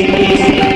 You.